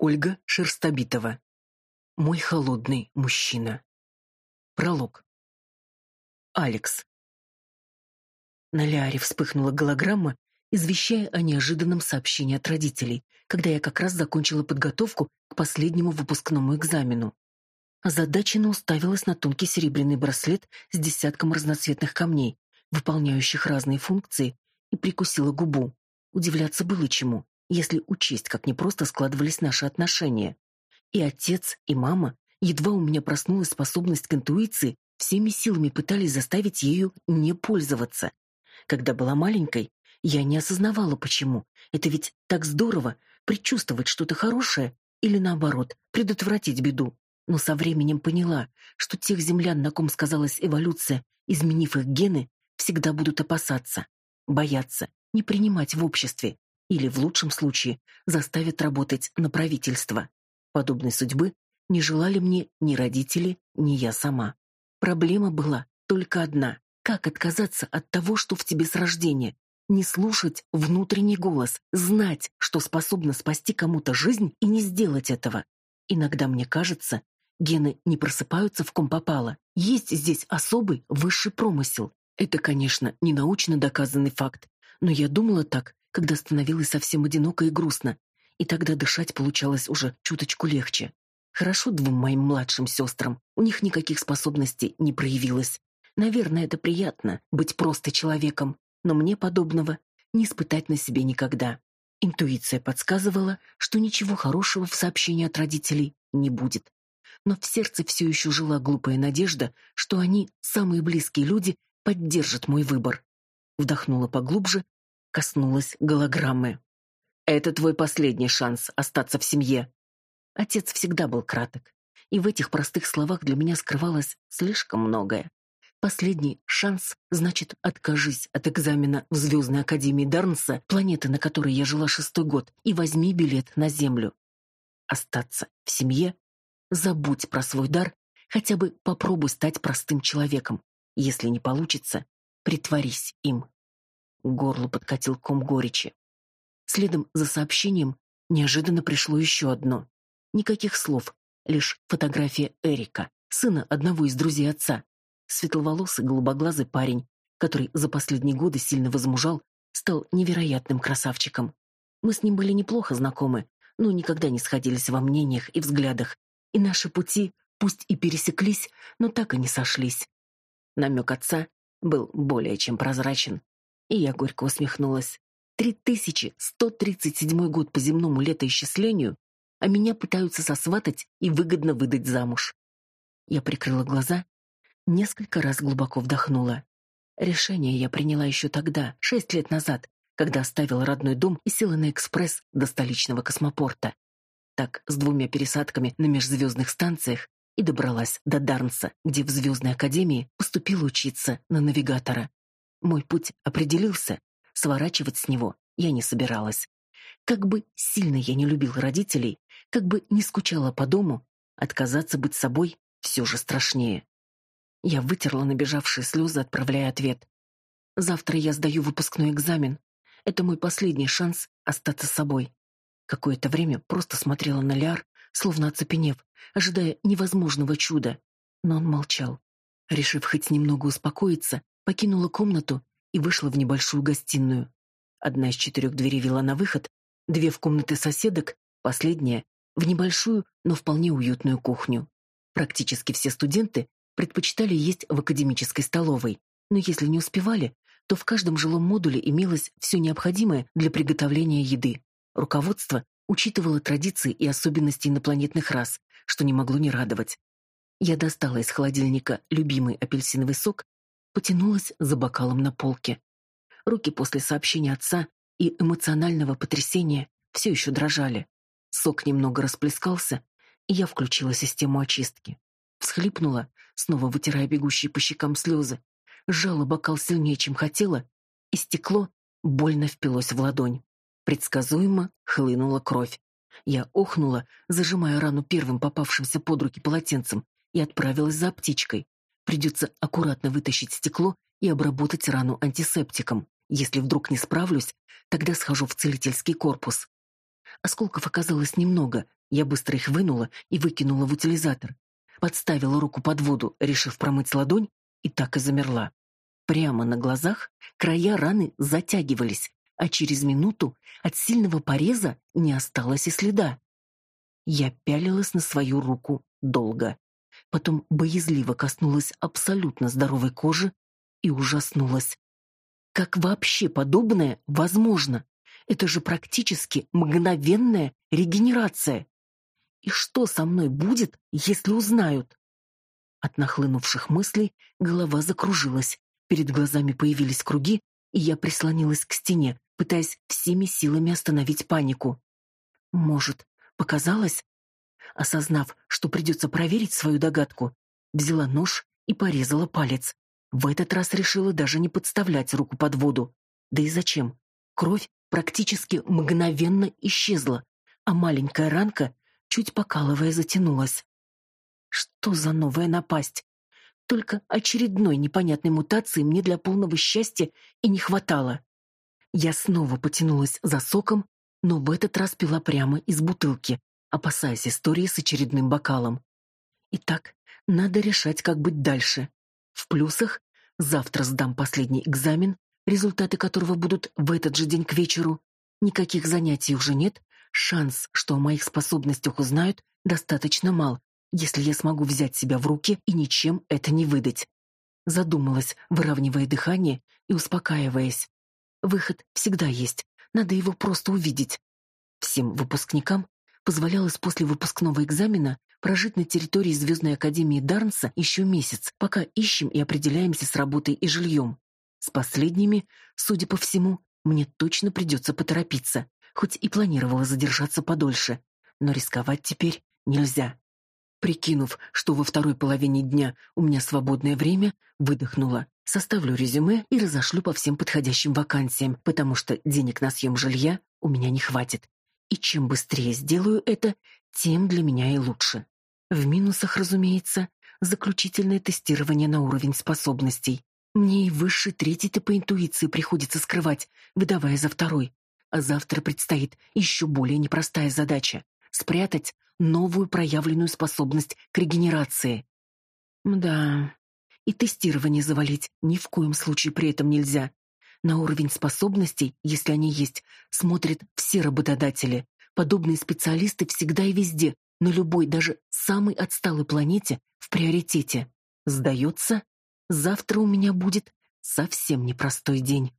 Ольга Шерстобитова. Мой холодный мужчина. Пролог. Алекс. На Ляре вспыхнула голограмма, извещая о неожиданном сообщении от родителей, когда я как раз закончила подготовку к последнему выпускному экзамену. Озадаченно уставилась на тонкий серебряный браслет с десятком разноцветных камней, выполняющих разные функции, и прикусила губу. Удивляться было чему, если учесть, как непросто складывались наши отношения. И отец, и мама, едва у меня проснулась способность к интуиции, всеми силами пытались заставить ею не пользоваться. Когда была маленькой, я не осознавала, почему. Это ведь так здорово предчувствовать что-то хорошее или, наоборот, предотвратить беду. Но со временем поняла, что тех землян, на ком сказалась эволюция, изменив их гены, всегда будут опасаться, бояться, не принимать в обществе или, в лучшем случае, заставят работать на правительство. Подобной судьбы не желали мне ни родители, ни я сама. Проблема была только одна. Как отказаться от того, что в тебе с рождения? Не слушать внутренний голос, знать, что способна спасти кому-то жизнь и не сделать этого. Иногда мне кажется, гены не просыпаются в ком попало. Есть здесь особый высший промысел. Это, конечно, не научно доказанный факт, но я думала так, когда становилось совсем одиноко и грустно, и тогда дышать получалось уже чуточку легче. Хорошо двум моим младшим сестрам, у них никаких способностей не проявилось. Наверное, это приятно быть просто человеком, но мне подобного не испытать на себе никогда. Интуиция подсказывала, что ничего хорошего в сообщении от родителей не будет. Но в сердце все еще жила глупая надежда, что они, самые близкие люди, поддержат мой выбор. Вдохнула поглубже, коснулась голограммы. Это твой последний шанс остаться в семье. Отец всегда был краток, и в этих простых словах для меня скрывалось слишком многое. Последний шанс значит откажись от экзамена в Звездной Академии Дарнса, планеты, на которой я жила шестой год, и возьми билет на Землю. Остаться в семье? Забудь про свой дар, хотя бы попробуй стать простым человеком. Если не получится, притворись им. Горлу подкатил ком горечи. Следом за сообщением неожиданно пришло еще одно. Никаких слов, лишь фотография Эрика, сына одного из друзей отца. Светловолосый, голубоглазый парень, который за последние годы сильно возмужал, стал невероятным красавчиком. Мы с ним были неплохо знакомы, но никогда не сходились во мнениях и взглядах, и наши пути, пусть и пересеклись, но так и не сошлись. Намек отца был более чем прозрачен, и я горько усмехнулась. 3137 год по земному летоисчислению, а меня пытаются сосватать и выгодно выдать замуж. Я прикрыла глаза, несколько раз глубоко вдохнула. Решение я приняла еще тогда, шесть лет назад, когда оставила родной дом и села на экспресс до столичного космопорта. Так, с двумя пересадками на межзвездных станциях и добралась до Дарнса, где в Звездной Академии поступила учиться на навигатора. Мой путь определился, Сворачивать с него я не собиралась. Как бы сильно я не любил родителей, как бы не скучала по дому, отказаться быть собой все же страшнее. Я вытерла набежавшие слезы, отправляя ответ. Завтра я сдаю выпускной экзамен. Это мой последний шанс остаться собой. Какое-то время просто смотрела на Ляр, словно оцепенев, ожидая невозможного чуда. Но он молчал. Решив хоть немного успокоиться, покинула комнату и вышла в небольшую гостиную. Одна из четырех дверей вела на выход, две в комнаты соседок, последняя в небольшую, но вполне уютную кухню. Практически все студенты предпочитали есть в академической столовой, но если не успевали, то в каждом жилом модуле имелось все необходимое для приготовления еды. Руководство учитывало традиции и особенности инопланетных рас, что не могло не радовать. Я достала из холодильника любимый апельсиновый сок потянулась за бокалом на полке. Руки после сообщения отца и эмоционального потрясения все еще дрожали. Сок немного расплескался, и я включила систему очистки. Всхлипнула, снова вытирая бегущие по щекам слезы. Сжала бокал сильнее, чем хотела, и стекло больно впилось в ладонь. Предсказуемо хлынула кровь. Я охнула, зажимая рану первым попавшимся под руки полотенцем, и отправилась за аптечкой. Придется аккуратно вытащить стекло и обработать рану антисептиком. Если вдруг не справлюсь, тогда схожу в целительский корпус. Осколков оказалось немного, Я быстро их вынула и выкинула в утилизатор. Подставила руку под воду, решив промыть ладонь, и так и замерла. Прямо на глазах края раны затягивались, а через минуту от сильного пореза не осталось и следа. Я пялилась на свою руку долго. Потом боязливо коснулась абсолютно здоровой кожи и ужаснулась. Как вообще подобное возможно? Это же практически мгновенная регенерация. И что со мной будет, если узнают? От нахлынувших мыслей голова закружилась, перед глазами появились круги, и я прислонилась к стене, пытаясь всеми силами остановить панику. Может, показалось? Осознав, что придется проверить свою догадку, взяла нож и порезала палец. В этот раз решила даже не подставлять руку под воду. Да и зачем? Кровь практически мгновенно исчезла, а маленькая ранка, чуть покалывая, затянулась. Что за новая напасть? Только очередной непонятной мутации мне для полного счастья и не хватало. Я снова потянулась за соком, но в этот раз пила прямо из бутылки, опасаясь истории с очередным бокалом. Итак, надо решать, как быть дальше. В плюсах завтра сдам последний экзамен, результаты которого будут в этот же день к вечеру. Никаких занятий уже нет, шанс, что о моих способностях узнают, достаточно мал, если я смогу взять себя в руки и ничем это не выдать. Задумалась, выравнивая дыхание и успокаиваясь. Выход всегда есть, надо его просто увидеть. Всем выпускникам позволялось после выпускного экзамена прожить на территории Звездной Академии Дарнса еще месяц, пока ищем и определяемся с работой и жильем. С последними, судя по всему, мне точно придется поторопиться, хоть и планировала задержаться подольше, но рисковать теперь нельзя. Прикинув, что во второй половине дня у меня свободное время, выдохнула. Составлю резюме и разошлю по всем подходящим вакансиям, потому что денег на съем жилья у меня не хватит. И чем быстрее сделаю это, тем для меня и лучше. В минусах, разумеется, заключительное тестирование на уровень способностей. Мне и высший третий-то по интуиции приходится скрывать, выдавая за второй. А завтра предстоит еще более непростая задача — спрятать новую проявленную способность к регенерации. Да, и тестирование завалить ни в коем случае при этом нельзя. На уровень способностей, если они есть, смотрят все работодатели. Подобные специалисты всегда и везде, на любой, даже самой отсталой планете в приоритете. Сдается, завтра у меня будет совсем непростой день.